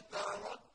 وَتَرَكْتُ